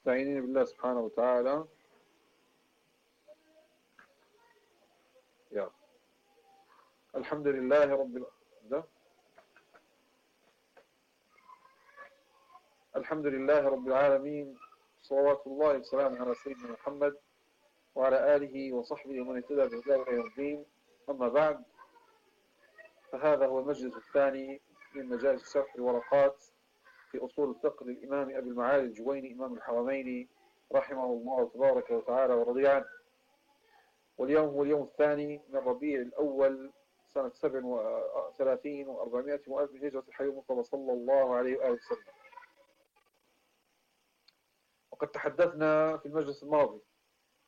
مستعينين بالله سبحانه وتعالى. يا. الحمد لله رب العالمين الحمد لله رب العالمين. صلوات الله وسلامه على سيدنا محمد وعلى آله وصحبه ومن اهتدى بهداه إلى الدين. أما بعد فهذا هو المجلس الثاني من مجالس شرح الورقات. في أصول الفقه للإمام أبي المعالي الجويني إمام الحرمين رحمه الله تبارك وتعالى ورضي عنه. واليوم هو اليوم الثاني من ربيع الأول سنة 37 و400 وألف من هجرة الحي المصطفى صلى الله عليه وآله وسلم. وقد تحدثنا في المجلس الماضي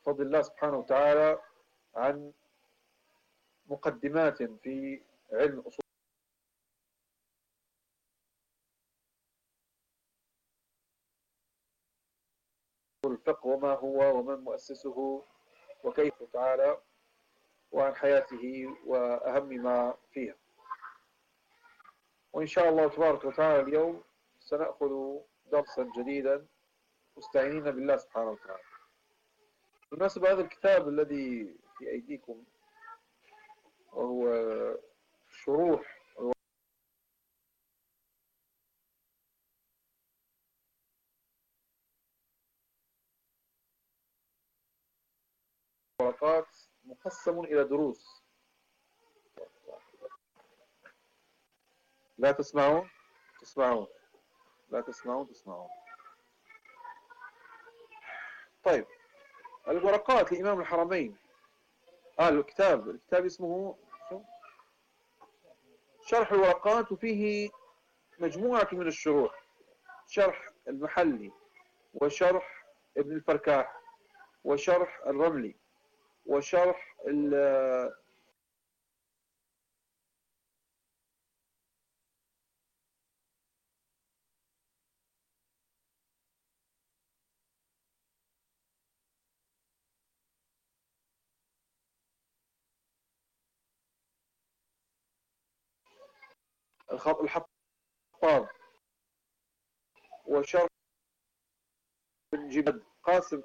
بفضل الله سبحانه وتعالى عن مقدمات في علم أصول الفقه وما هو ومن مؤسسه وكيف تعالى وعن حياته وأهم ما فيها. وإن شاء الله تبارك وتعالى اليوم سنأخذ درسا جديدا مستعينين بالله سبحانه وتعالى. بالنسبة هذا الكتاب الذي في أيديكم وهو شروح ورقات مقسم إلى دروس. لا تسمعون؟ تسمعون. لا تسمعون تسمعون. طيب. الورقات لإمام الحرمين. آه الكتاب. الكتاب اسمه شرح الورقات وفيه مجموعة من الشروح. شرح المحلي وشرح ابن الفركاح وشرح الرملي. وشرح الحطاب. وشرح جبد قاسم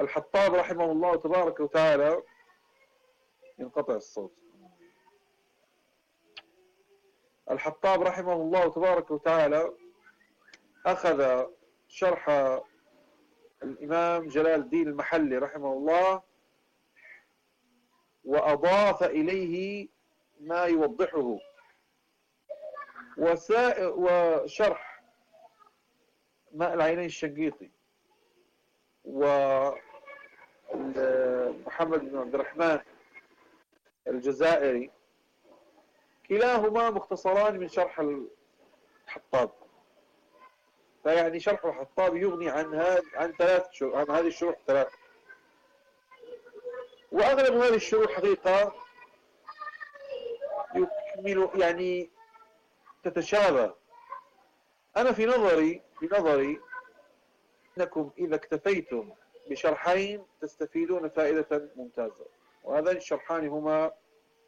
الحطاب رحمه الله تبارك وتعالى. ينقطع الصوت. الحطاب رحمه الله تبارك وتعالى أخذ شرح الإمام جلال الدين المحلي رحمه الله وأضاف إليه ما يوضحه. وشرح ماء العينين الشنقيطي. ومحمد بن عبد الرحمن الجزائري. كلاهما مختصران من شرح الحطاب. فيعني شرح الحطاب يغني عن هذا عن ثلاث شروح عن هذه الشروح ثلاث. وأغلب هذه الشروح حقيقة يكمل يعني تتشابه. أنا في نظري في نظري أنكم إذا اكتفيتم بشرحين تستفيدون فائدة ممتازة. وهذان الشرحان هما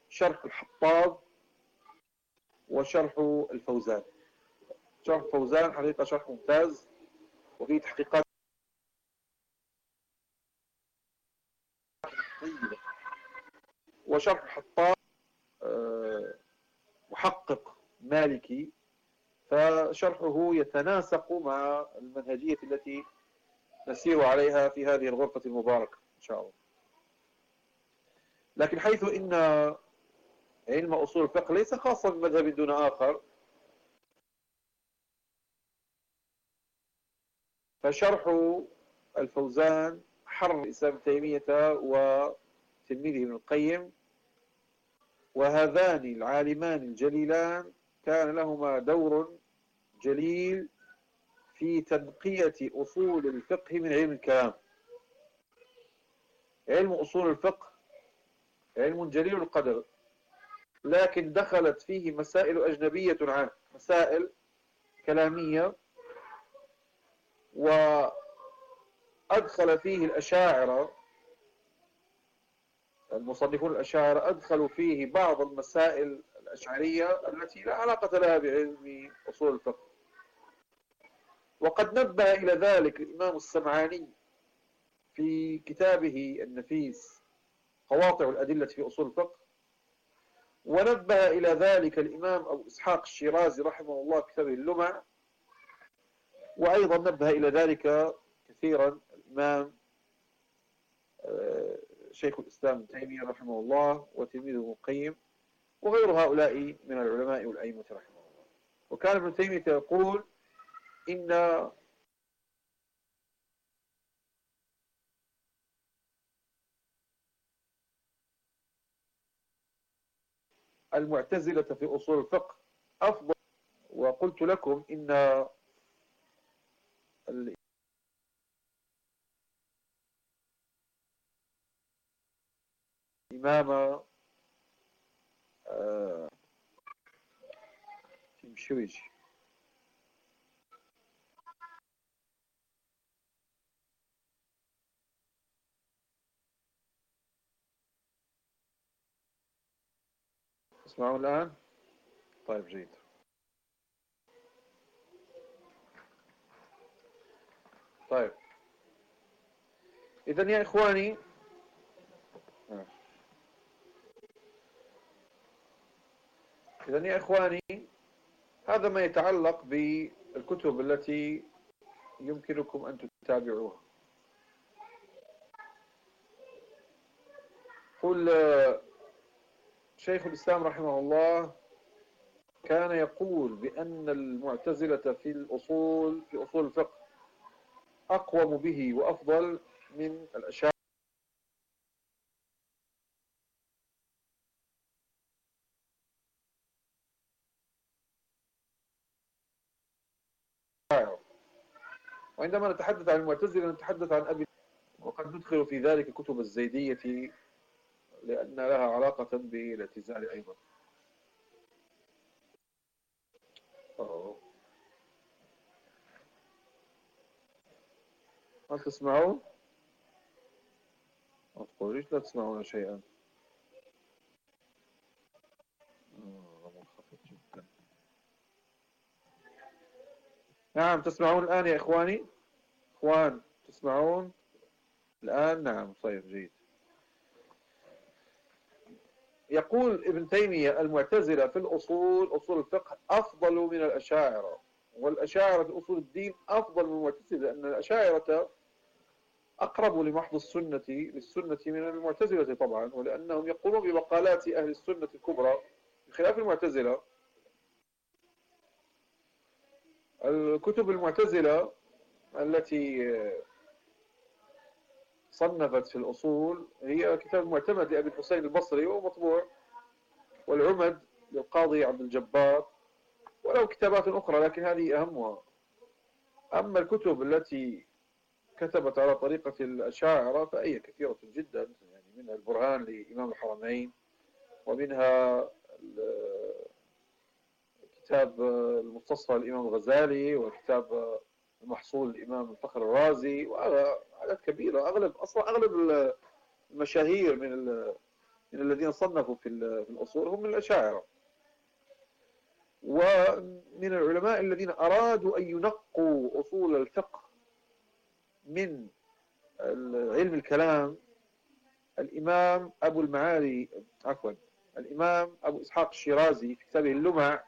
شرح الحطاب وشرح الفوزان. شرح الفوزان حقيقة شرح ممتاز وفيه تحقيقات وشرح الحطاب آه، محقق مالكي فشرحه يتناسق مع المنهجية التي نسير عليها في هذه الغرفة المباركة إن شاء الله. لكن حيث إن علم أصول الفقه ليس خاصا بمذهب دون آخر فشرح الفوزان حر الإسلام تيمية وتلميذه ابن القيم وهذان العالمان الجليلان كان لهما دور جليل في تنقية أصول الفقه من علم الكلام. علم أصول الفقه علم جليل القدر لكن دخلت فيه مسائل أجنبية عنه مسائل كلامية وأدخل فيه الأشاعرة. المصنفون الأشاعرة أدخلوا فيه بعض المسائل الأشعرية التي لا علاقة لها بعلم أصول الفقه. وقد نبه إلى ذلك الإمام السمعاني في كتابه النفيس قواطع الأدلة في أصول الفقه. ونبه إلى ذلك الإمام أبو إسحاق الشيرازي رحمه الله في كتابه اللمع. وأيضا نبه إلى ذلك كثيرا الإمام آه، شيخ الإسلام ابن تيمية رحمه الله وتلميذه القيم وغير هؤلاء من العلماء والأئمة رحمه الله. وكان ابن تيمية يقول إن المعتزلة في أصول الفقه. أفضل. وقلت لكم إن الإمام آه، تسمعون الآن؟ طيب جيد. طيب. إذن يا إخواني إذن يا إخواني هذا ما يتعلق بالكتب التي يمكنكم أن تتابعوها. قل شيخ الإسلام رحمه الله كان يقول بأن المعتزلة في الأصول في أصول الفقه أقوم به وأفضل من الأشاعرة وعندما نتحدث عن المعتزلة نتحدث عن أبي وقد ندخل في ذلك كتب الزيدية لأن لها علاقة بالاعتزال أيضا. هل تسمعون؟ ما تقوليش لا تسمعون شيئا؟ نعم تسمعون الآن يا إخواني؟ إخوان تسمعون؟ الآن؟ نعم طيب جيد. يقول ابن تيمية المعتزلة في الأصول أصول الفقه أفضل من الأشاعرة والأشاعرة في أصول الدين أفضل من المعتزلة لأن الأشاعرة أقرب لمحض السنة للسنة من المعتزلة طبعا ولأنهم يقولون بمقالات أهل السنة الكبرى بخلاف المعتزلة. الكتب المعتزلة التي صنفت في الأصول هي كتاب معتمد لأبي الحسين البصري ومطبوع والعمد للقاضي عبد الجبار ولو كتابات أخرى لكن هذه أهمها. أما الكتب التي كتبت على طريقة الأشاعرة فهي كثيرة جدا يعني منها البرهان لإمام الحرمين ومنها كتاب المستصفى الإمام الغزالي وكتاب المحصول الإمام الفخر الرازي وعدد كبيرة. أغلب أصلا أغلب المشاهير من من الذين صنفوا في الأصول هم من الأشاعرة. ومن العلماء الذين أرادوا أن ينقوا أصول الفقه من علم الكلام الإمام أبو المعالي عفوا الإمام أبو إسحاق الشيرازي في كتابه اللمع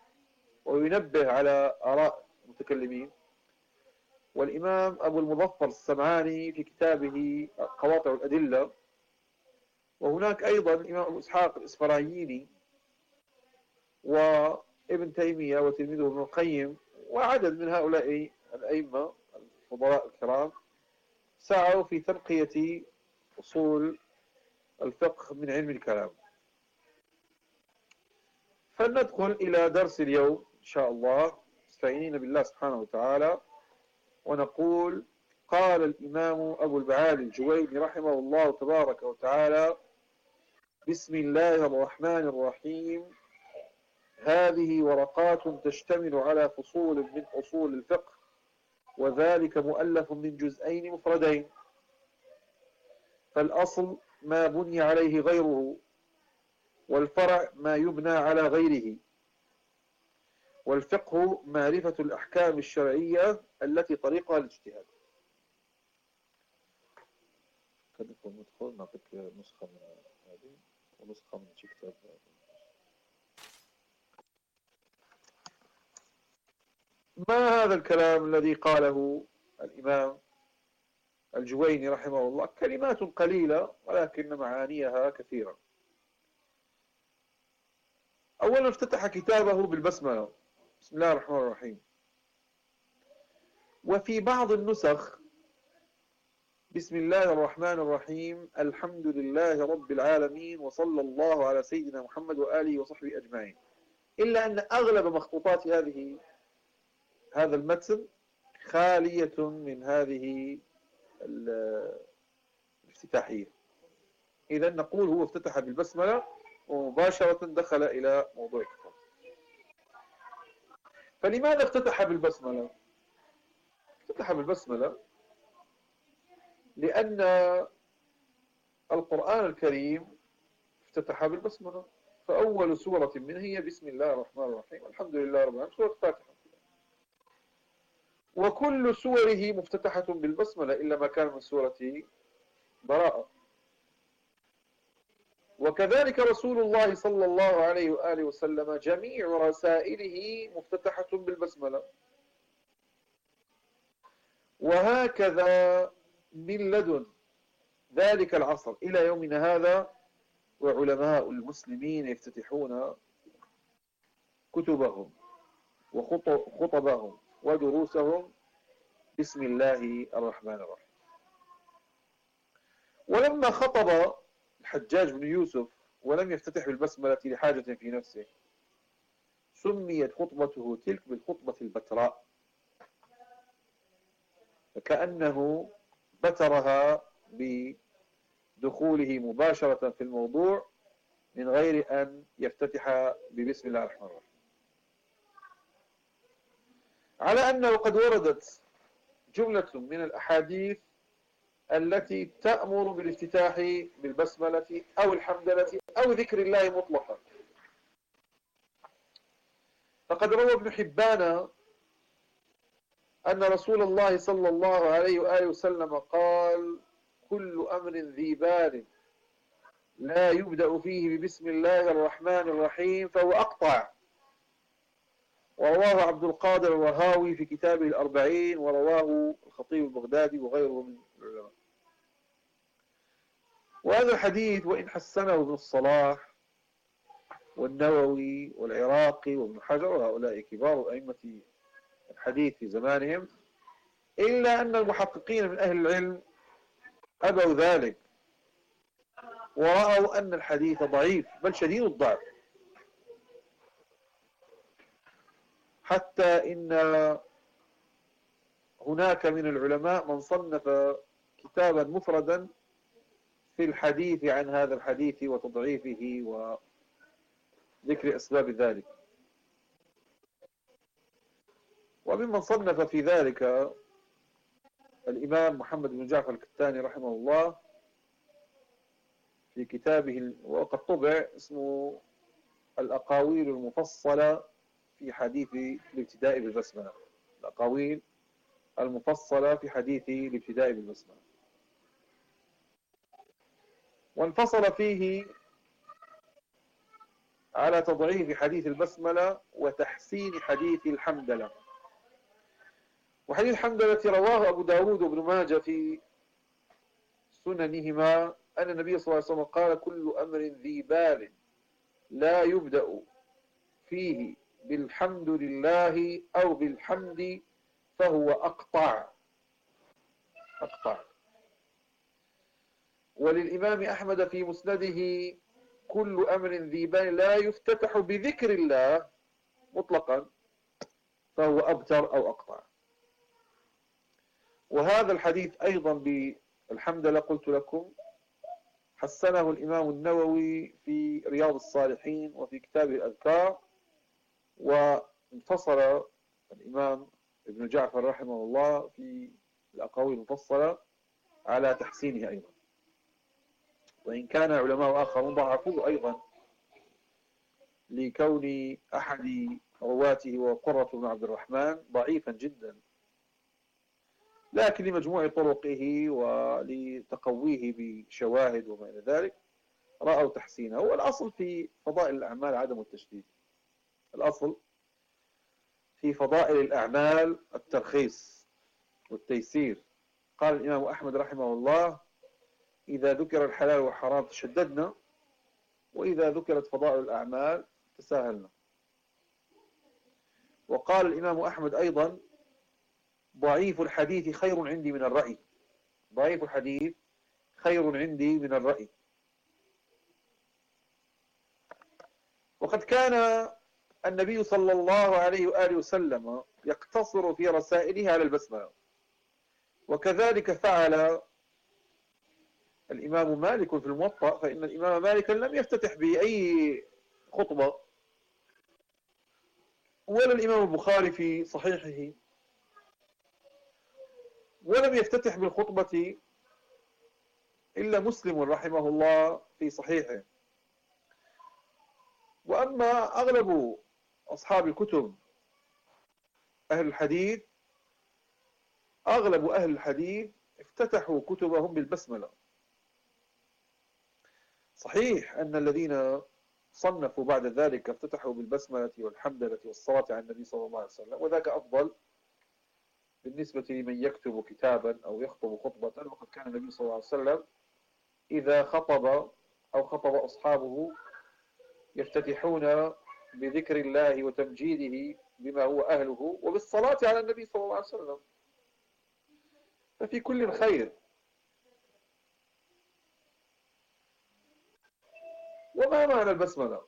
وينبه على آراء المتكلمين. والإمام أبو المظفر السمعاني في كتابه قواطع الأدلة. وهناك أيضا الإمام أبو إسحاق الإسفرايني وابن تيمية وتلميذه ابن القيم وعدد من هؤلاء الأئمة الفضلاء الكرام سعوا في تنقية أصول الفقه من علم الكلام. فلندخل إلى درس اليوم إن شاء الله. مستعينين بالله سبحانه وتعالى. ونقول قال الإمام أبو البعالي الجويني رحمه الله تبارك وتعالى بسم الله الرحمن الرحيم. هذه ورقات تشتمل على فصول من أصول الفقه وذلك مؤلف من جزئين مفردين. فالأصل ما بني عليه غيره والفرع ما يبنى على غيره. والفقه معرفة الأحكام الشرعية التي طريقها الاجتهاد. خليكم ندخل نعطيك نسخة من هذه ونسخة من كتاب. ما هذا الكلام الذي قاله الإمام الجويني رحمه الله؟ كلمات قليلة ولكن معانيها كثيرة. أولا افتتح كتابه بالبسملة. بسم الله الرحمن الرحيم. وفي بعض النسخ بسم الله الرحمن الرحيم الحمد لله رب العالمين وصلى الله على سيدنا محمد وآله وصحبه أجمعين. إلا أن أغلب مخطوطات هذه هذا المتن خالية من هذه الافتتاحية. إذا نقول هو افتتح بالبسملة ومباشرة دخل إلى موضوع فلماذا افتتح بالبسملة؟ افتتح بالبسملة لأن القرآن الكريم افتتح بالبسملة. فأول سورة منه هي بسم الله الرحمن الرحيم. الحمد لله رب العالمين. سورة الفاتحة وكل سوره مفتتحة بالبسملة إلا ما كان من سورة براءة. وكذلك رسول الله صلى الله عليه وآله وسلم جميع رسائله مفتتحة بالبسملة. وهكذا من لدن ذلك العصر إلى يومنا هذا وعلماء المسلمين يفتتحون كتبهم وخطبهم ودروسهم. بسم الله الرحمن الرحيم. ولما خطب الحجاج بن يوسف ولم يفتتح بالبسملة لحاجة في نفسه. سميت خطبته تلك بالخطبة البتراء. فكأنه بترها بدخوله مباشرة في الموضوع من غير أن يفتتح ببسم الله الرحمن الرحيم. على أنه قد وردت جملة من الأحاديث التي تأمر بالافتتاح بالبسملة أو الحمدلة أو ذكر الله مطلقا. فقد روى ابن حبان أن رسول الله صلى الله عليه وآله وسلم قال كل أمر ذي بال لا يبدأ فيه ببسم الله الرحمن الرحيم فهو أقطع. ورواه عبد القادر الرهاوي في كتابه الأربعين ورواه الخطيب البغدادي وغيره من العلماء. وهذا الحديث وإن حسنه ابن الصلاح والنووي والعراقي وابن حجر وهؤلاء كبار أئمة الحديث في زمانهم إلا أن المحققين من أهل العلم أبوا ذلك ورأوا أن الحديث ضعيف بل شديد الضعف. حتى إن هناك من العلماء من صنف كتابا مفردا في الحديث عن هذا الحديث وتضعيفه وذكر أسباب ذلك. وممن صنف في ذلك الإمام محمد بن جعفر الكتاني رحمه الله في كتابه وقد طبع اسمه الأقاويل المفصلة في حديث الابتداء بالبسملة. الأقاويل المفصلة في حديث الابتداء بالبسملة. وانفصل فيه على تضعيف حديث البسملة وتحسين حديث الحمدلة. وحديث الحمدلة رواه أبو داود وابن ماجة في سننهما أن النبي صلى الله عليه وسلم قال كل أمر ذي بال لا يبدأ فيه بالحمد لله أو بالحمد فهو أقطع. أقطع. وللإمام أحمد في مسنده كل أمر ذي بال لا يفتتح بذكر الله مطلقا فهو أبتر أو أقطع. وهذا الحديث أيضا بالحمد لله قلت لكم حسنه الإمام النووي في رياض الصالحين وفي كتاب الأذكار وانفصل الإمام ابن جعفر رحمه الله في الأقاويل المفصلة على تحسينه أيضا. وإن كان علماء آخرون ضعفوه أيضا لكون أحد رواته وقرة بن عبد الرحمن ضعيفا جدا. لكن لمجموع طرقه ولتقويه بشواهد وما إلى ذلك رأوا تحسينه. والأصل في فضائل الأعمال عدم التشديد. الأصل في فضائل الأعمال الترخيص والتيسير. قال الإمام أحمد رحمه الله إذا ذكر الحلال والحرام تشددنا وإذا ذكرت فضائل الأعمال تساهلنا. وقال الإمام أحمد أيضا ضعيف الحديث خير عندي من الرأي. ضعيف الحديث خير عندي من الرأي. وقد كان النبي صلى الله عليه وآله وسلم يقتصر في رسائله على البسملة وكذلك فعل الإمام مالك في الموطأ فإن الإمام مالك لم يفتتح بأي خطبة. ولا الإمام البخاري في صحيحه. ولم يفتتح بالخطبة إلا مسلم رحمه الله في صحيحه. وأما أغلب أصحاب الكتب أهل الحديث أغلب أهل الحديث افتتحوا كتبهم بالبسملة. صحيح أن الذين صنفوا بعد ذلك افتتحوا بالبسملة والحمدلة والصلاة على النبي صلى الله عليه وسلم وذاك أفضل بالنسبة لمن يكتب كتابا أو يخطب خطبة وقد كان النبي صلى الله عليه وسلم إذا خطب أو خطب أصحابه يفتتحون بذكر الله وتمجيده بما هو أهله وبالصلاة على النبي صلى الله عليه وسلم. ففي كل خير. وما معنى البسملة؟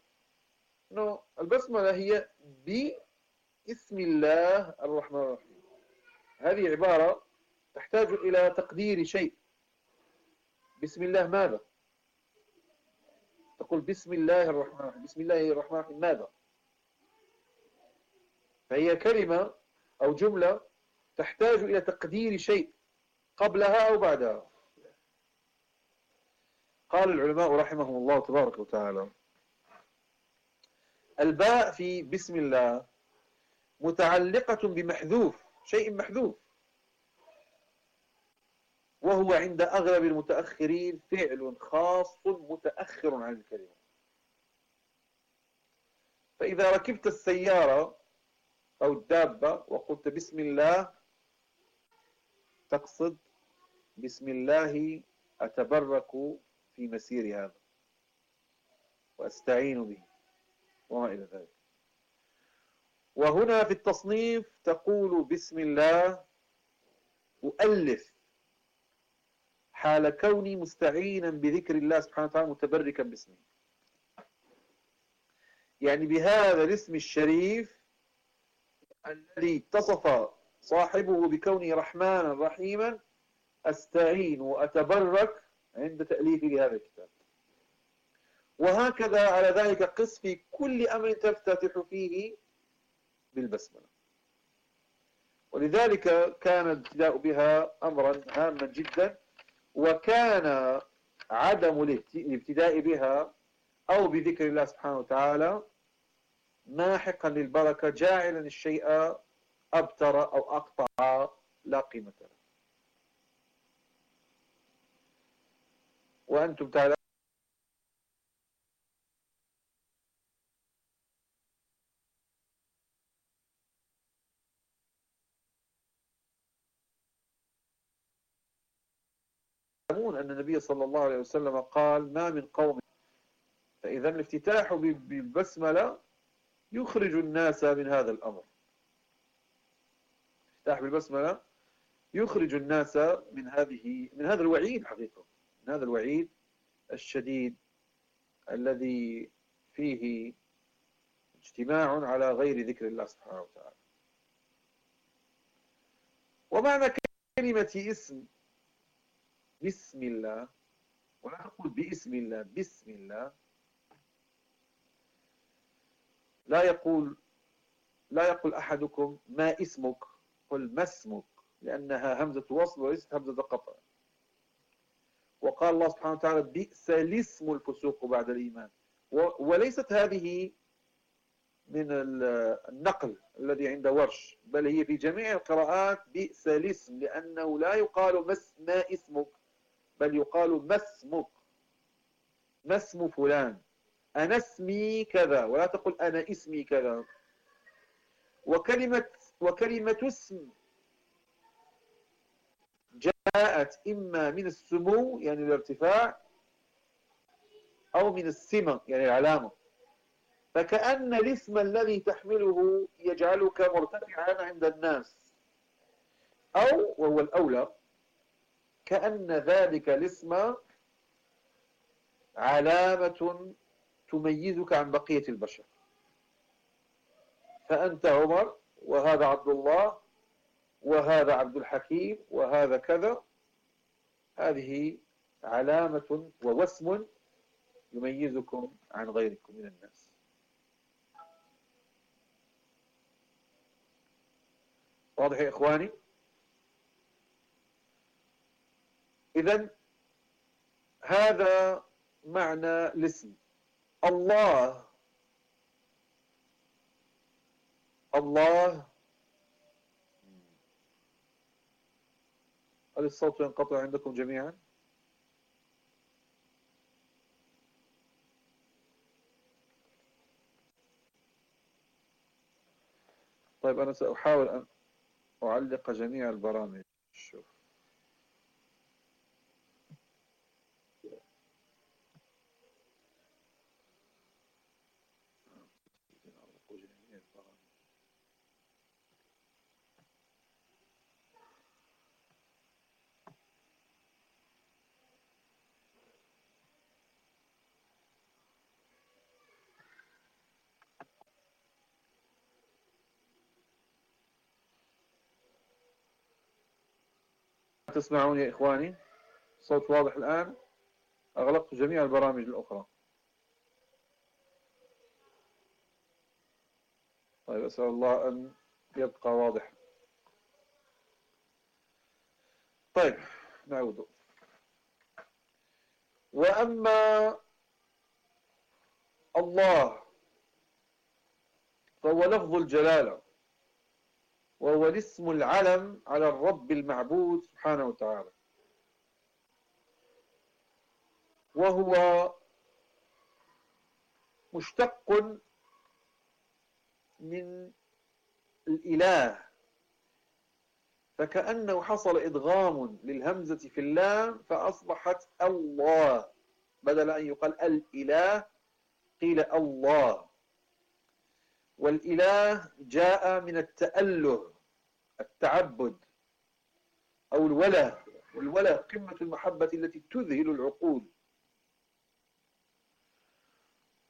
no. البسملة هي باسم الله الرحمن الرحيم. هذه عبارة تحتاج إلى تقدير شيء. بسم الله ماذا؟ تقول بسم الله الرحمن الرحيم. بسم الله الرحمن الرحيم ماذا؟ فهي كلمة أو جملة تحتاج إلى تقدير شيء قبلها أو بعدها. قال العلماء رحمهم الله تبارك وتعالى. الباء في بسم الله متعلقة بمحذوف شيء محذوف. وهو عند أغلب المتأخرين فعل خاص متأخر عن الكلمة. فإذا ركبت السيارة أو الدابة وقلت بسم الله تقصد بسم الله أتبرك في مسير هذا. وأستعين به. وما إلى ذلك. وهنا في التصنيف تقول بسم الله أؤلف. حال كوني مستعينا بذكر الله سبحانه وتعالى متبركا باسمه يعني بهذا الاسم الشريف الذي اتصف صاحبه بكونه رحمانا رحيما أستعين وأتبرك عند تأليفي لهذا الكتاب. وهكذا على ذلك قس في كل أمر تفتتح فيه بالبسملة. ولذلك كان الابتداء بها أمرا هاما جدا وكان عدم الابتداء بها أو بذكر الله سبحانه وتعالى ماحقا للبركة جاعلا الشيء أبتر أو أقطع لا قيمة له. وأنتم تعلمون أن النبي صلى الله عليه وسلم قال ما من قوم. فإذا الافتتاح بالبسملة يخرج الناس من هذا الأمر. افتتاح بالبسملة يخرج الناس من هذه من هذا الوعيد حقيقة. هذا الوعيد الشديد الذي فيه اجتماع على غير ذكر الله سبحانه وتعالى. ومعنى كلمة اسم بسم الله ولا نقول باسم الله بسم الله لا يقول لا يقول أحدكم ما اسمك قل ما اسمك لأنها همزة وصل وليست همزة قطع. وقال الله سبحانه وتعالى بئس الاسم الفسوق بعد الإيمان. وليست هذه من النقل الذي عند ورش بل هي في جميع القراءات بئس الاسم لأنه لا يقال ما اسمك بل يقال ما اسمك. ما اسم فلان؟ أنا اسمي كذا ولا تقل أنا اسمي كذا. وكلمة, وكلمة اسم جاءت إما من السمو يعني الارتفاع أو من السمة يعني العلامة. فكأن الاسم الذي تحمله يجعلك مرتفعا عند الناس. أو وهو الأولى كأن ذلك الاسم علامة تميزك عن بقية البشر. فأنت عمر وهذا عبد الله وهذا عبد الحكيم وهذا كذا. هذه علامة ووسم يميزكم عن غيركم من الناس. واضح يا إخواني؟ إذا هذا معنى الاسم. الله. الله هل الصوت ينقطع عندكم جميعا. طيب أنا سأحاول أن أعلق جميع البرامج. شوف. تسمعون يا إخواني؟ صوت واضح الآن. أغلقت جميع البرامج الأخرى. طيب أسأل الله أن يبقى واضح. طيب نعود. وأما الله فهو لفظ الجلالة. وهو الاسم العلم على الرب المعبود سبحانه وتعالى. وهو مشتق من الإله. فكأنه حصل إدغام للهمزة في اللام فأصبحت الله. بدل أن يقال الإله قيل الله. والإله جاء من التأله التعبد أو الوله والوله قمة المحبة التي تذهل العقول.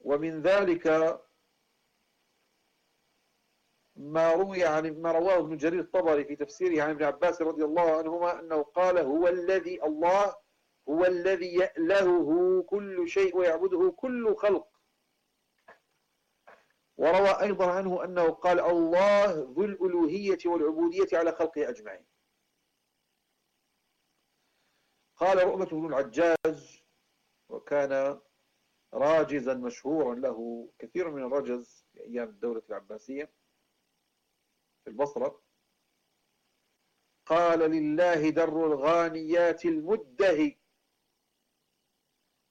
ومن ذلك ما روي عن ما رواه ابن جرير الطبري في تفسيره عن ابن عباس رضي الله عنهما أنه قال هو الذي الله هو الذي يألهه كل شيء ويعبده كل خلق. وروى أيضا عنه أنه قال الله ذو الألوهية والعبودية على خلقه أجمعين. قال رؤمة بن العجاج وكان راجزا مشهورا له كثير من الرجز في أيام الدولة العباسية في البصرة. قال لله در الغانيات المدهي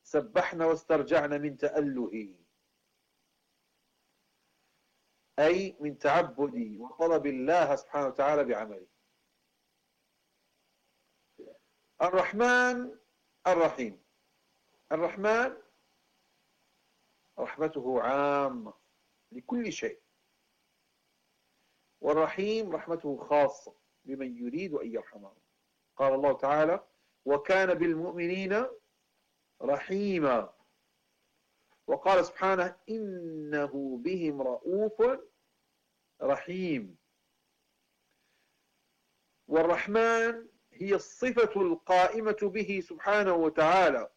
سبحنا واسترجعنا من تألهي. أي من تعبدي وطلب الله سبحانه وتعالى بعملي الرحمن الرحيم. الرحمن رحمته عامة لكل شيء. والرحيم رحمته خاصة بمن يريد أن يرحمه. قال الله تعالى وكان بالمؤمنين رحيما وقال سبحانه إنه بهم رؤوف رحيم. والرحمن هي الصفة القائمة به سبحانه وتعالى.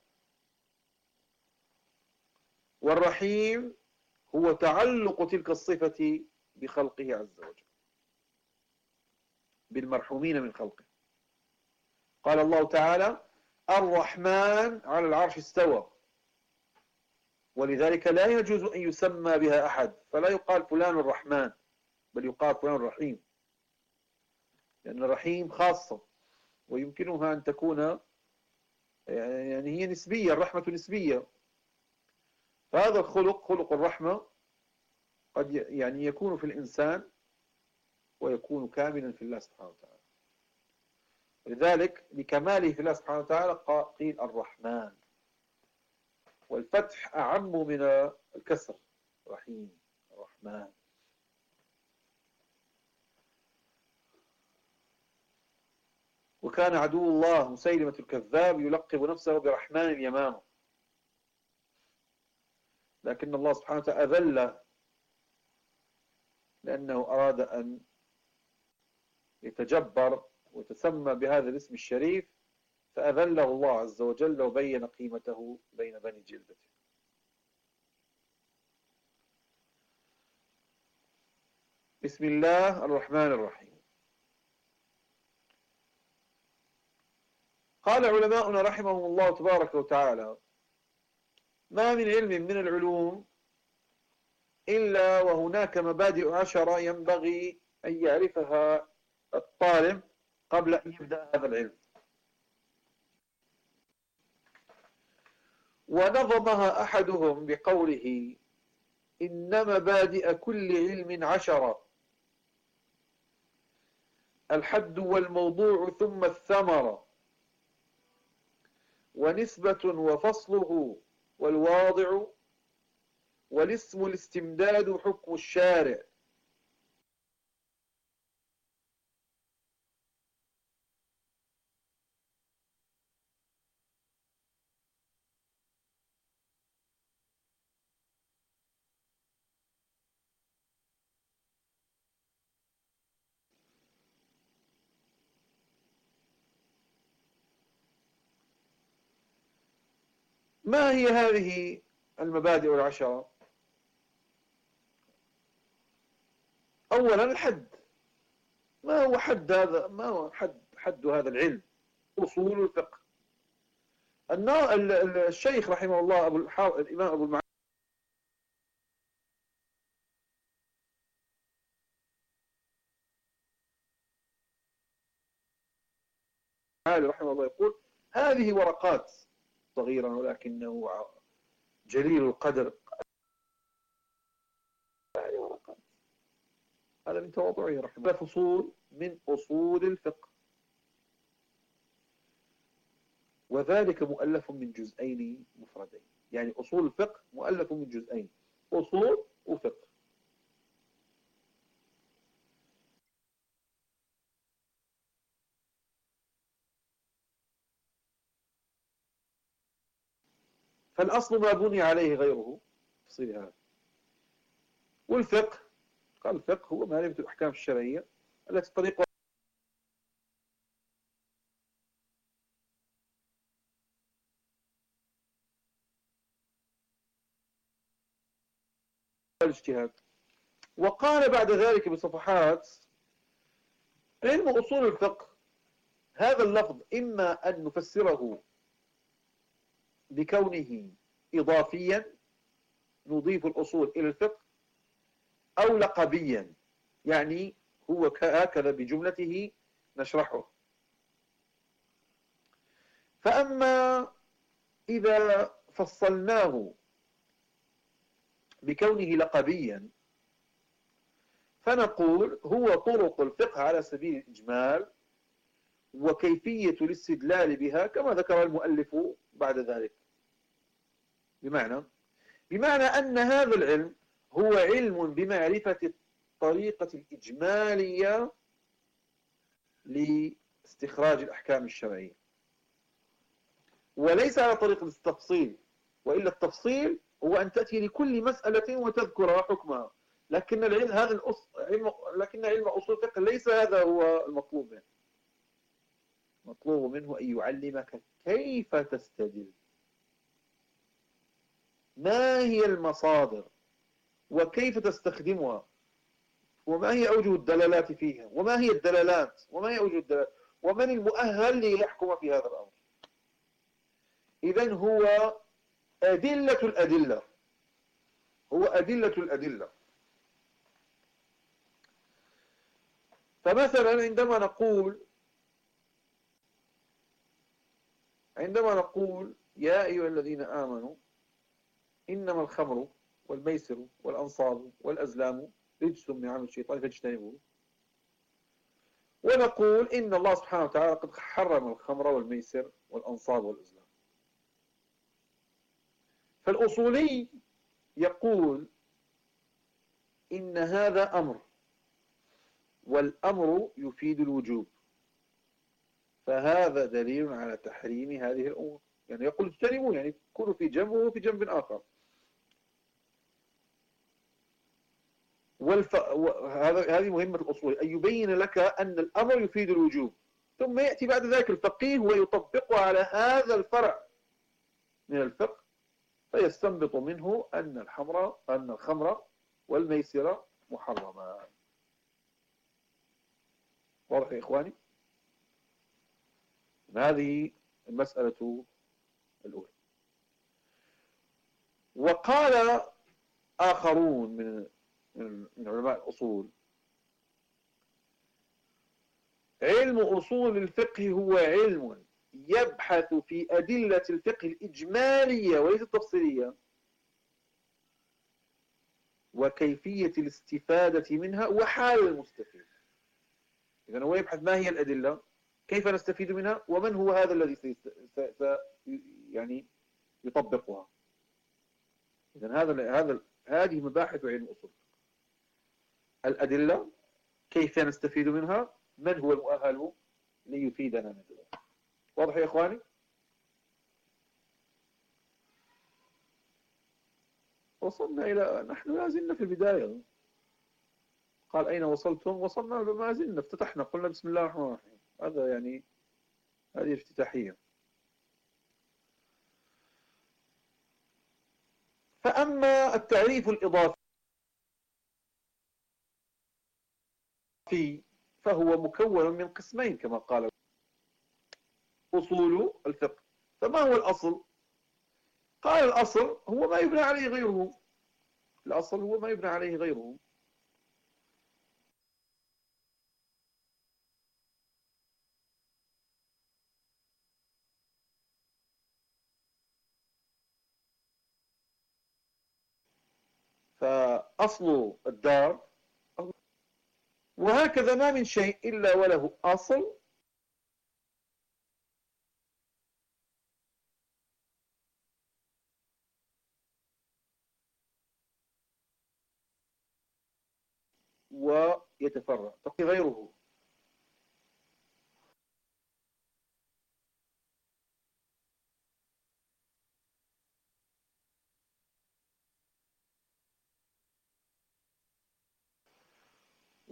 والرحيم هو تعلق تلك الصفة بخلقه عز وجل بالمرحومين من خلقه. قال الله تعالى الرحمن على العرش استوى. ولذلك لا يجوز أن يسمى بها أحد. فلا يقال فلان الرحمن بل يقال فلان الرحيم. لأن الرحيم خاصة ويمكنها أن تكون يعني هي نسبية الرحمة نسبية. فهذا الخلق خلق الرحمة قد يعني يكون في الإنسان ويكون كاملا في الله سبحانه وتعالى. لذلك لكماله في الله سبحانه وتعالى قيل الرحمن. والفتح أعم من الكسر. رحيم الرحمن. وكان عدو الله مسيلمة الكذاب يلقب نفسه برحمن اليمامة لكن الله سبحانه وتعالى أذله لأنه أراد أن يتجبر وتسمى بهذا الاسم الشريف فأذله الله عز وجل وبين قيمته بين بني جلدته بسم الله الرحمن الرحيم. قال علماؤنا رحمهم الله تبارك وتعالى ما من علم من العلوم إلا وهناك مبادئ عشرة ينبغي أن يعرفها الطالب قبل أن يبدأ هذا العلم. ونظمها أحدهم بقوله إن مبادئ كل علم عشرة. الحد والموضوع ثم الثمرة. ونسبة وفصله والواضع والاسم الاستمداد حكم الشارع. ما هي هذه المبادئ العشرة؟ أولا الحد. ما هو حد هذا؟ ما هو حد حد هذا العلم؟ أصول الفقه. الشيخ رحمه الله أبو الإمام أبو المعالي رحمه الله يقول هذه ورقات. صغيرا ولكنه جليل القدر. هذا من تواضعه رحمه الله. فصول من أصول الفقه. وذلك مؤلف من جزئين مفردين. يعني أصول الفقه مؤلف من جزئين أصول وفقه. فالأصل ما بني عليه غيره. تفصيل هذا. والفقه قال الفقه هو معرفة الأحكام الشرعية التي طريقها الاجتهاد. وقال بعد ذلك بصفحات علم أصول الفقه هذا اللفظ إما أن نفسره بكونه إضافيا نضيف الأصول إلى الفقه أو لقبيا يعني هو هكذا بجملته نشرحه. فأما إذا فصلناه بكونه لقبيا فنقول هو طرق الفقه على سبيل الإجمال وكيفية الاستدلال بها كما ذكر المؤلف بعد ذلك. بمعنى بمعنى أن هذا العلم هو علم بمعرفة الطريقة الإجمالية لاستخراج الأحكام الشرعية. وليس على طريقة التفصيل وإلا التفصيل هو أن تأتي لكل مسألة وتذكر حكمها. لكن العلم هذا الأص... علم... لكن علم أصول الفقه ليس هذا هو المطلوب. منه مطلوب منه أن يعلمك كيف تستدل. ما هي المصادر وكيف تستخدمها؟ وما هي أوجه الدلالات فيها؟ وما هي الدلالات؟ وما هي أوجه الدلالات؟ ومن المؤهل ليحكم في هذا الأمر؟ إذا هو أدلة الأدلة. هو أدلة الأدلة. فمثلا عندما نقول عندما نقول يا أيها الذين آمنوا إنما الخمر والميسر والأنصاب والأزلام رجس من عمل الشيطان فاجتنبوه. ونقول إن الله سبحانه وتعالى قد حرم الخمر والميسر والأنصاب والأزلام. فالأصولي يقول إن هذا أمر والأمر يفيد الوجوب. فهذا دليل على تحريم هذه الأمور. يعني يقول اجتنبوا يعني كونوا في جنب وفي جنب آخر. والف... هذا هذه مهمة الأصول. أن يبين لك أن الأمر يفيد الوجوب. ثم يأتي بعد ذلك الفقيه ويطبقه على هذا الفرع من الفقه فيستنبط منه أن الحمر أن الخمر والميسر محرمان واضح يا إخواني؟ هذه المسألة الأولى. وقال آخرون من من علماء الأصول علم أصول الفقه هو علم يبحث في أدلة الفقه الإجمالية وليس التفصيلية وكيفية الاستفادة منها وحال المستفيد. إذن هو يبحث ما هي الأدلة؟ كيف نستفيد منها ومن هو هذا الذي. س... يعني يطبقها. إذن هذا هذا هذه مباحث علم الأصول الأدلة كيف نستفيد منها من هو المؤهل ليفيدنا من ذلك. واضح يا إخواني؟ وصلنا إلى نحن لا زلنا في البداية. قال أين وصلتم؟ وصلنا ما زلنا افتتحنا قلنا بسم الله الرحمن الرحيم. هذا يعني هذه افتتاحية. فأما التعريف الإضافي فهو مكون من قسمين كما قال أصول الفقه. فما هو الأصل؟ قال الأصل هو ما يبنى عليه غيره. الأصل هو ما يبنى عليه غيره. فأصل الدار وهكذا ما من شيء إلا وله أصل ويتفرع غيره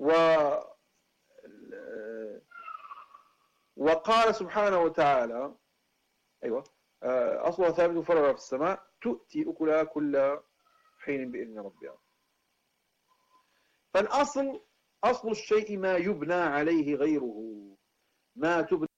و وقال سبحانه وتعالى أيوة آه، أصلها ثابت فرغ في السماء تؤتي أكلها كل حين بإذن ربها. فالأصل أصل الشيء ما يبنى عليه غيره. ما تبنى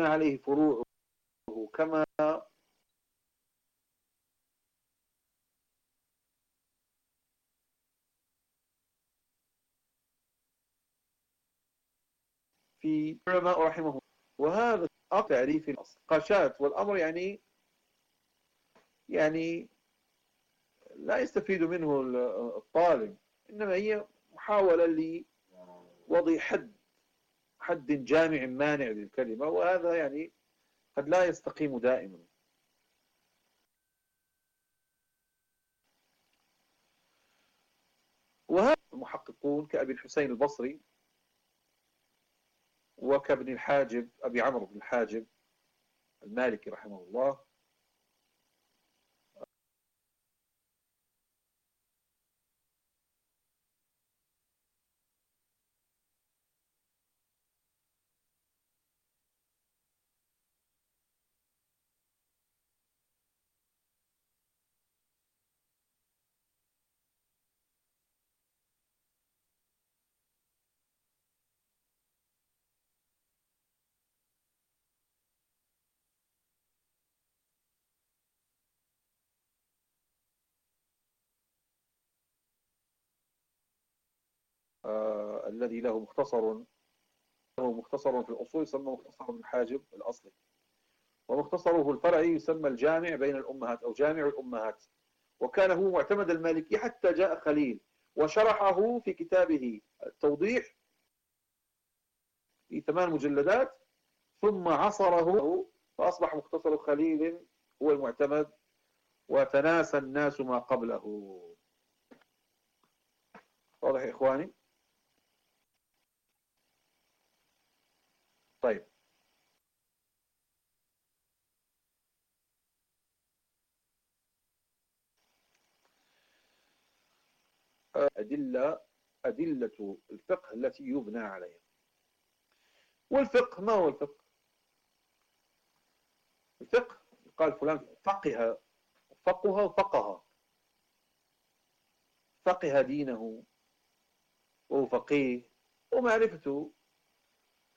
عليه فروعه كما في علماء رحمه الله وهذا تعريف القاشات والأمر يعني يعني لا يستفيد منه الطالب إنما هي محاولة لوضع حد حد جامع مانع للكلمة وهذا يعني قد لا يستقيم دائما. وهذا المحققون كأبي الحسين البصري وكابن الحاجب أبي عمرو بن الحاجب المالكي رحمه الله الذي له مختصر له مختصر في الأصول يسمى مختصر الحاجب الأصلي. ومختصره الفرعي يسمى الجامع بين الأمهات أو جامع الأمهات. وكان هو معتمد المالكي حتى جاء خليل وشرحه في كتابه التوضيح في ثمان مجلدات ثم عصره فأصبح مختصر خليل هو المعتمد وتناسى الناس ما قبله. واضح يا إخواني؟ طيب. أدلة أدلة الفقه التي يبنى عليها. والفقه ما هو الفقه؟ الفقه قال فلان فقه فقه فقه فقه دينه وهو فقيه ومعرفة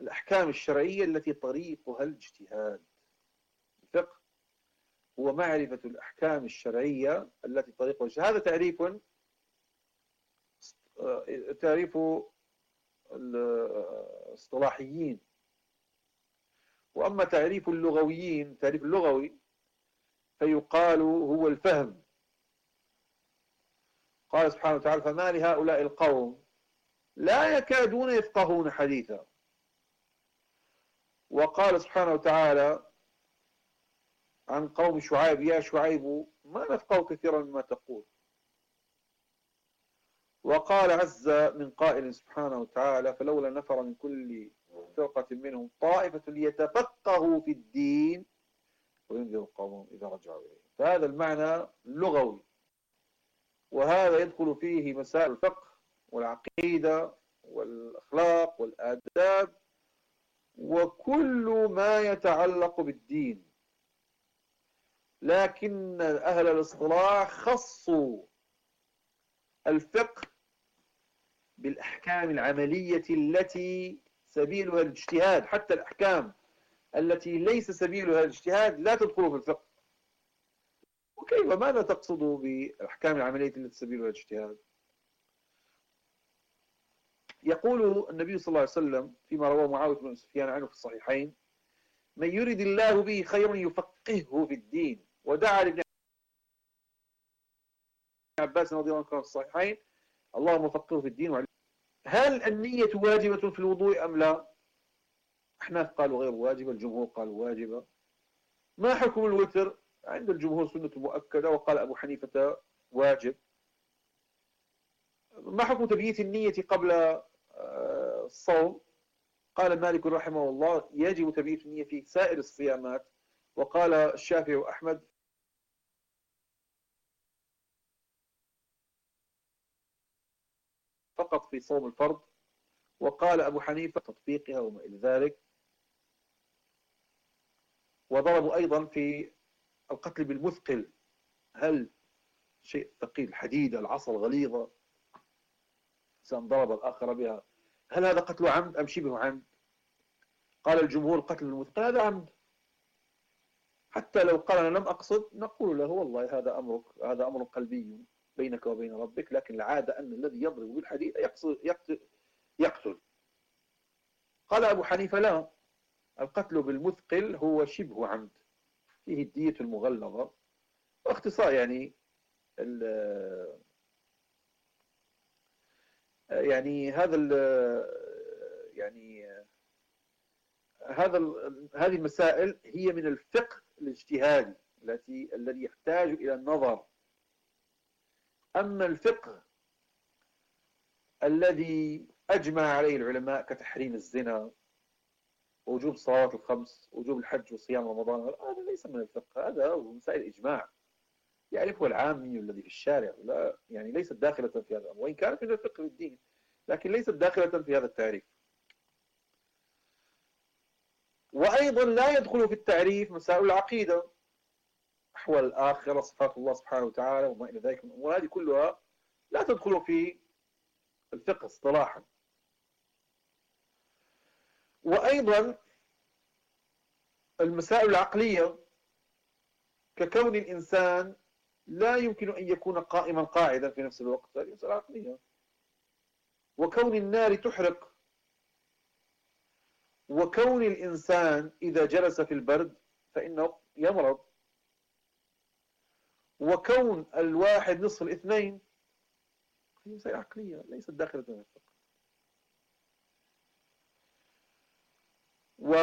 الأحكام الشرعية التي طريقها الاجتهاد. الفقه هو معرفة الأحكام الشرعية التي طريقها الاجتهاد. هذا تعريف تعريف الاصطلاحيين. وأما تعريف اللغويين تعريف اللغوي فيقال هو الفهم. قال سبحانه وتعالى فما لهؤلاء القوم لا يكادون يفقهون حديثا. وقال سبحانه وتعالى عن قوم شعيب يا شعيب ما نفقه كثيرا مما تقول. وقال عز من قائل سبحانه وتعالى فلولا نفر من كل فرقة منهم طائفة ليتفقهوا في الدين وينذر قومهم إذا رجعوا إليه. فهذا المعنى لغوي. وهذا يدخل فيه مسائل الفقه والعقيدة والأخلاق والآداب وكل ما يتعلق بالدين. لكن أهل الاصطلاح خصوا الفقه بالأحكام العملية التي سبيلها الاجتهاد. حتى الأحكام التي ليس سبيلها الاجتهاد لا تدخل في الفقه. وكيف؟ ماذا تقصد بالأحكام العملية التي سبيلها الاجتهاد؟ يقول النبي صلى الله عليه وسلم فيما رواه معاوية بن سفيان عنه في الصحيحين من يرد الله به خيرا يفقهه في الدين. ودعا لابن عباس رضي الله عنه في الصحيحين اللهم فقهه في الدين هل النية واجبة في الوضوء أم لا؟ إحنا قالوا غير واجبة الجمهور قالوا واجبة. ما حكم الوتر؟ عند الجمهور سنة مؤكدة وقال أبو حنيفة واجب. ما حكم تبييت النية قبل الصوم قال مالك رحمه الله يجب تبييت النية في سائر الصيامات. وقال الشافعي وأحمد فقط في صوم الفرض. وقال أبو حنيفة تطبيقها وما إلى ذلك. وضربوا أيضا في القتل بالمثقل. هل شيء ثقيل حديدة العصا الغليظة؟ إنسان ضرب الآخر بها. هل هذا قتل عمد أم شبه عمد؟ قال الجمهور قتل المثقل هذا عمد. حتى لو قال أنا لم أقصد نقول له والله هذا أمرك هذا أمر قلبي بينك وبين ربك لكن العادة أن الذي يضرب بالحديد يقتل, يقتل. قال أبو حنيفة لا. القتل بالمثقل هو شبه عمد. فيه الدية المغلظة. واختصار يعني يعني هذا يعني هذا هذه المسائل هي من الفقه الاجتهادي التي الذي يحتاج إلى النظر. أما الفقه الذي أجمع عليه العلماء كتحريم الزنا وجوب الصلوات الخمس وجوب الحج وصيام رمضان هذا ليس من الفقه هذا مسائل إجماع. يعرفه العامي الذي في الشارع لا يعني ليست داخلة في هذا وإن كانت من الفقه في الدين لكن ليست داخلة في هذا التعريف. وأيضا لا يدخل في التعريف مسائل العقيدة. أحوال الآخرة صفات الله سبحانه وتعالى وما إلى ذلك من الأمور هذه كلها لا تدخل في الفقه اصطلاحا. وأيضا المسائل العقلية ككون الإنسان لا يمكن أن يكون قائما قاعدا في نفس الوقت. هذه مسألة عقلية. وكون النار تحرق وكون الإنسان إذا جلس في البرد فإنه يمرض. وكون الواحد نصف الاثنين هي مسائل عقلية ليست داخلة الفقه. و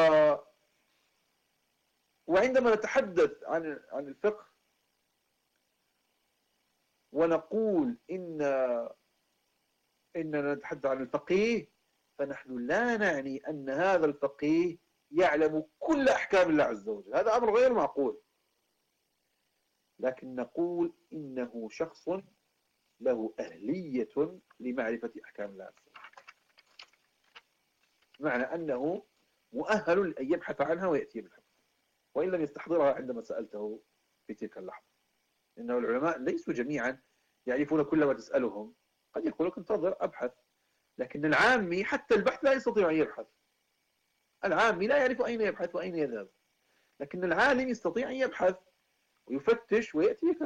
وعندما نتحدث عن عن الفقه ونقول إن إننا نتحدث عن الفقيه فنحن لا نعني أن هذا الفقيه يعلم كل أحكام الله عز وجل. هذا أمر غير معقول. لكن نقول إنه شخص له أهلية لمعرفة أحكام الله عز وجل. معنى أنه مؤهل أن يبحث عنها ويأتي بالحكم وإن لم يستحضرها عندما سألته في تلك اللحظة. إنه العلماء ليسوا جميعا يعرفون كل ما تسألهم. قد يقول لك انتظر أبحث. لكن العامي حتى البحث لا يستطيع أن يبحث. العامي لا يعرف أين يبحث وأين يذهب. لكن العالم يستطيع أن يبحث ويفتش ويأتيك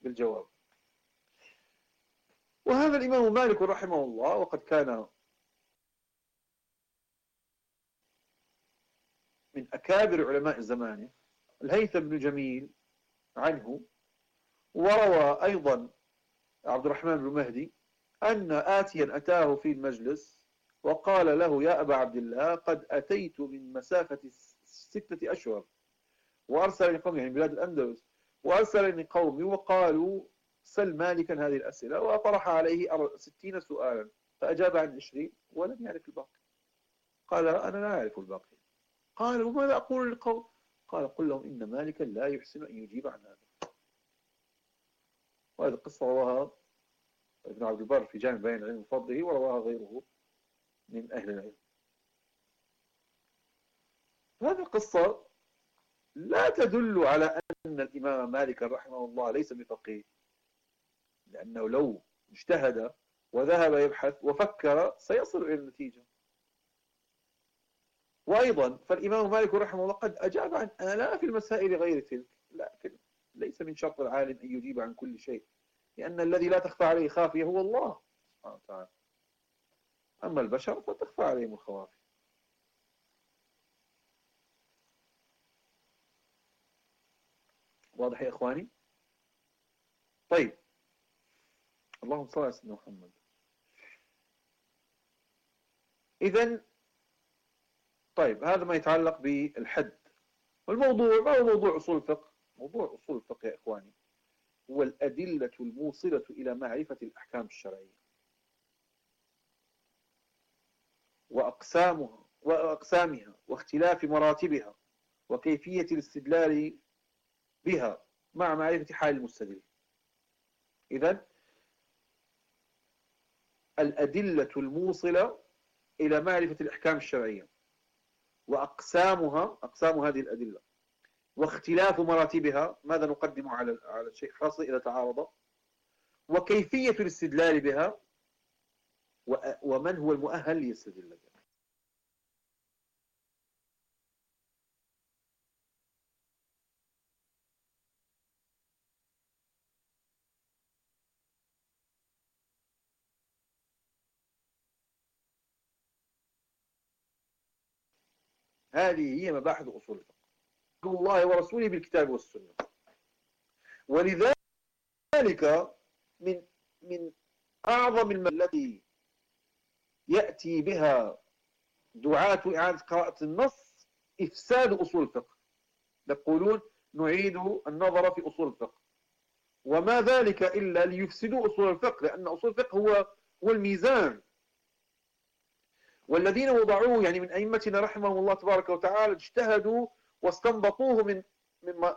بالجواب. وهذا الإمام مالك رحمه الله وقد كان من أكابر علماء زمانه الهيثم بن جميل عنه وروى أيضا عبد الرحمن بن مهدي أن آتيا أتاه في المجلس وقال له يا أبا عبد الله قد أتيت من مسافة ستة أشهر وأرسلني قومي يعني بلاد الأندلس وأرسلني قومي وقالوا سل مالكا هذه الأسئلة وطرح عليه ستين سؤالا فأجاب عن عشرين ولم يعرف الباقي. قال أنا لا أعرف الباقي. قال وماذا أقول للقوم؟ قال قل لهم إن مالكا لا يحسن أن يجيب عن هذا. وهذه القصة رواها ابن عبد البر في جانب بين العلم وفضله ورواها غيره من أهل العلم. هذه القصة لا تدل على أن الإمام مالك رحمه الله ليس بفقيه لأنه لو اجتهد وذهب يبحث وفكر سيصل إلى النتيجة. وأيضا فالإمام مالك رحمه الله قد أجاب عن آلاف المسائل غير تلك لكن ليس من شرط العالم أن يجيب عن كل شيء لأن الذي لا تخفى عليه خافية هو الله سبحانه وتعالى. أما البشر فتخفى عليهم الخوافي. واضح يا إخواني؟ طيب. اللهم صل على سيدنا محمد. إذا طيب هذا ما يتعلق بالحد. والموضوع ما هو موضوع أصول الفقه؟ موضوع أصول الفقه يا إخواني هو الأدلة الموصلة إلى معرفة الأحكام الشرعية. وأقسامها وأقسامها واختلاف مراتبها وكيفية الاستدلال بها مع معرفة حال المستدل. إذا الأدلة الموصلة إلى معرفة الأحكام الشرعية. وأقسامها أقسام هذه الأدلة. واختلاف مراتبها ماذا نقدم على على الشيء؟ خاصة إذا تعارض. وكيفية الاستدلال بها. ومن هو المؤهل ليستدل بها؟ هذه هي مباحث أصول الفقه الله ورسوله بالكتاب والسنة. ولذلك من من أعظم التي يأتي بها دعاة إعادة قراءة النص إفساد أصول الفقه. يقولون نعيد النظر في أصول الفقه. وما ذلك إلا ليفسدوا أصول الفقه لأن أصول الفقه هو هو الميزان. والذين وضعوه يعني من أئمتنا رحمهم الله تبارك وتعالى اجتهدوا واستنبطوه من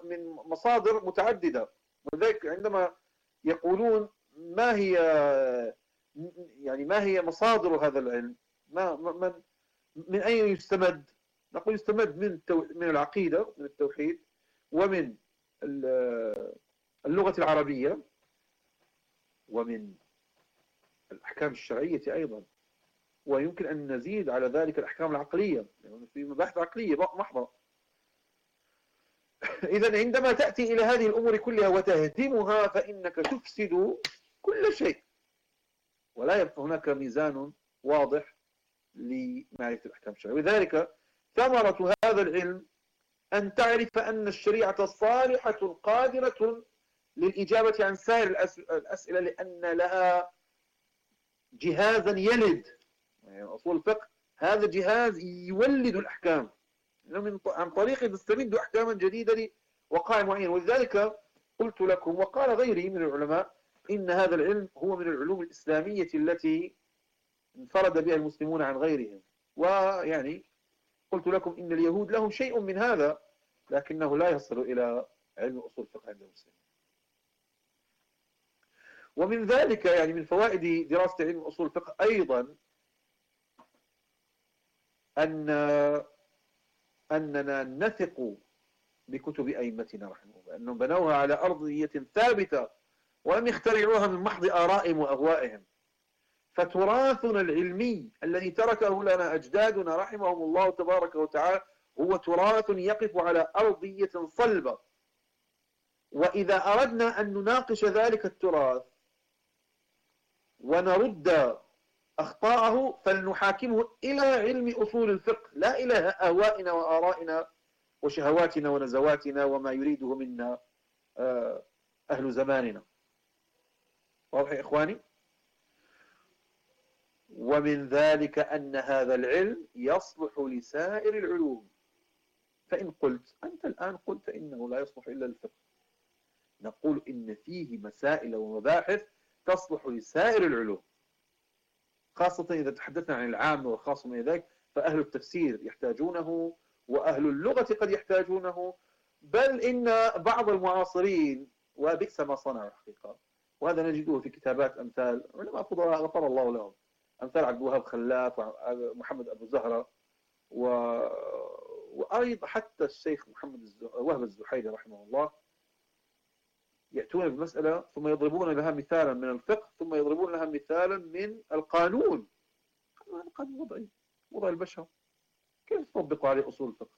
من مصادر متعددة. ولذلك عندما يقولون ما هي يعني ما هي مصادر هذا العلم؟ ما من من أين يستمد؟ نقول يستمد من من العقيدة من التوحيد ومن اللغة العربية ومن الأحكام الشرعية أيضا. ويمكن أن نزيد على ذلك الأحكام العقلية يعني في مباحث عقلية محضة. إذا عندما تأتي إلى هذه الأمور كلها وتهدمها فإنك تفسد كل شيء. ولا يبقى هناك ميزان واضح لمعرفة الأحكام الشرعية. لذلك ثمرة هذا العلم أن تعرف أن الشريعة صالحة قادرة للإجابة عن سائر الأسئلة لأن لها جهازا يلد. يعني أصول الفقه هذا جهاز يولد الأحكام. من عن طريقه تستمد أحكاما جديدة لوقائع معينة. ولذلك قلت لكم وقال غيري من العلماء إن هذا العلم هو من العلوم الإسلامية التي انفرد بها المسلمون عن غيرهم. ويعني قلت لكم إن اليهود لهم شيء من هذا لكنه لا يصل إلى علم أصول الفقه عند المسلمين. ومن ذلك يعني من فوائد دراسة علم أصول الفقه أيضا أن أننا نثق بكتب أئمتنا رحمه الله أنهم بنوها على أرضية ثابتة ولم يخترعوها من محض آرائهم وأهوائهم فتراثنا العلمي الذي تركه لنا أجدادنا رحمهم الله تبارك وتعالى هو تراث يقف على أرضية صلبة. وإذا أردنا أن نناقش ذلك التراث ونرد أخطاءه فلنحاكمه إلى علم أصول الفقه. لا إلى أهوائنا وآرائنا وشهواتنا ونزواتنا وما يريده منا آه، أهل زماننا. واضح يا إخواني؟ ومن ذلك أن هذا العلم يصلح لسائر العلوم. فإن قلت أنت الآن قلت إنه لا يصلح إلا الفقه. نقول إن فيه مسائل ومباحث تصلح لسائر العلوم. خاصة إذا تحدثنا عن العام والخاص من ذلك فأهل التفسير يحتاجونه وأهل اللغة قد يحتاجونه. بل إن بعض المعاصرين وبئس ما صنعوا الحقيقة وهذا نجده في كتابات أمثال علماء فضلاء غفر الله لهم. أمثال عبد الوهاب خلاف ومحمد أبو زهرة و... وأيضا حتى الشيخ محمد وهب الزحيري رحمه الله. يأتون بمسألة ثم يضربون لها مثالا من الفقه ثم يضربون لها مثالا من القانون. القانون وضعي وضع البشر. كيف تطبق عليه أصول الفقه؟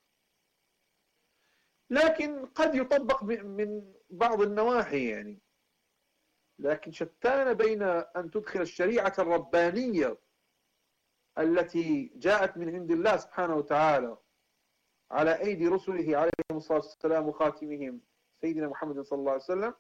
لكن قد يطبق من بعض النواحي يعني. لكن شتان بين أن تدخل الشريعة الربانية التي جاءت من عند الله سبحانه وتعالى على أيدي رسله عليهم الصلاة والسلام وخاتمهم سيدنا محمد صلى الله عليه وسلم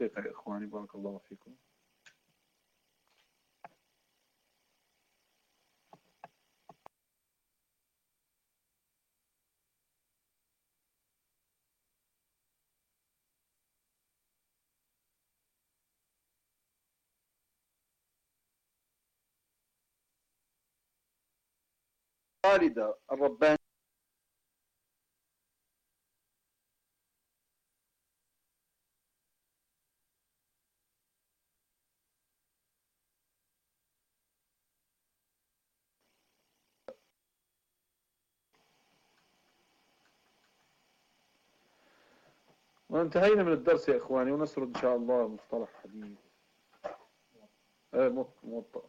دقيقة يا إخواني بارك الله فيكم. والدة الرباني وانتهينا من الدرس يا إخواني ونسرد إن شاء الله مصطلح حديث. آه، موطأ